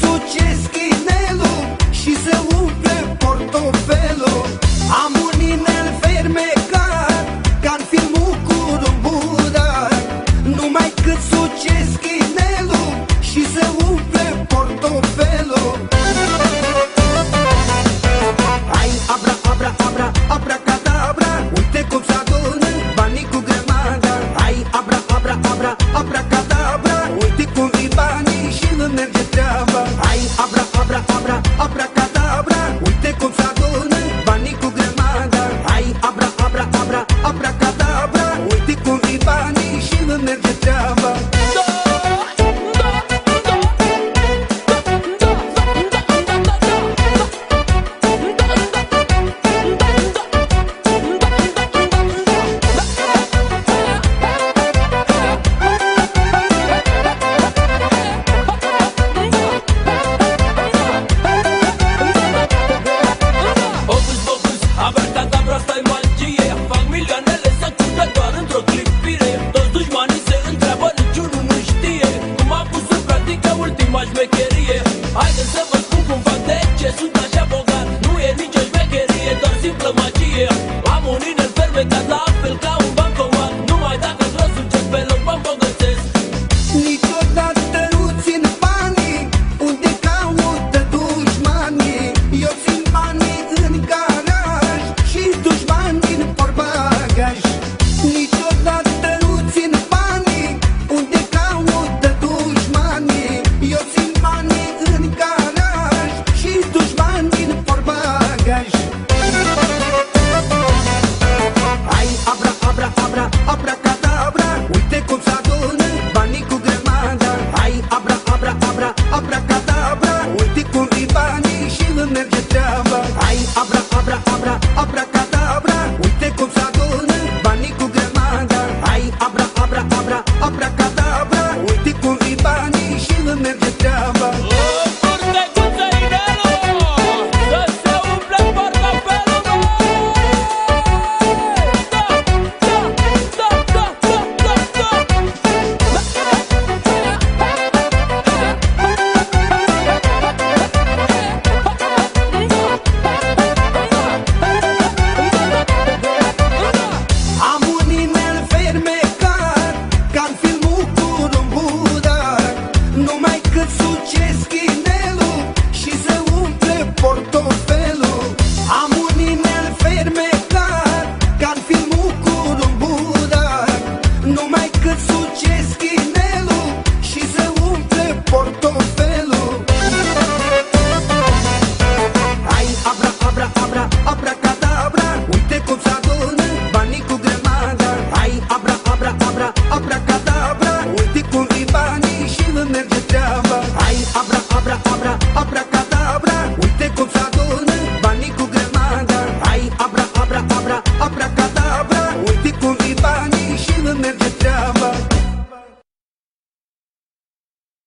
tu ce scrii? Ai, abra, abra, abra, abra, bucurie Haideți să vă spun cum fac de ce sunt așa bogat. Nu e nicio șmecherie, doar simplă magie. Am un inel fermecat la fel ca dușmanii în canaj Și dușmanii în porbagaj. Ai abra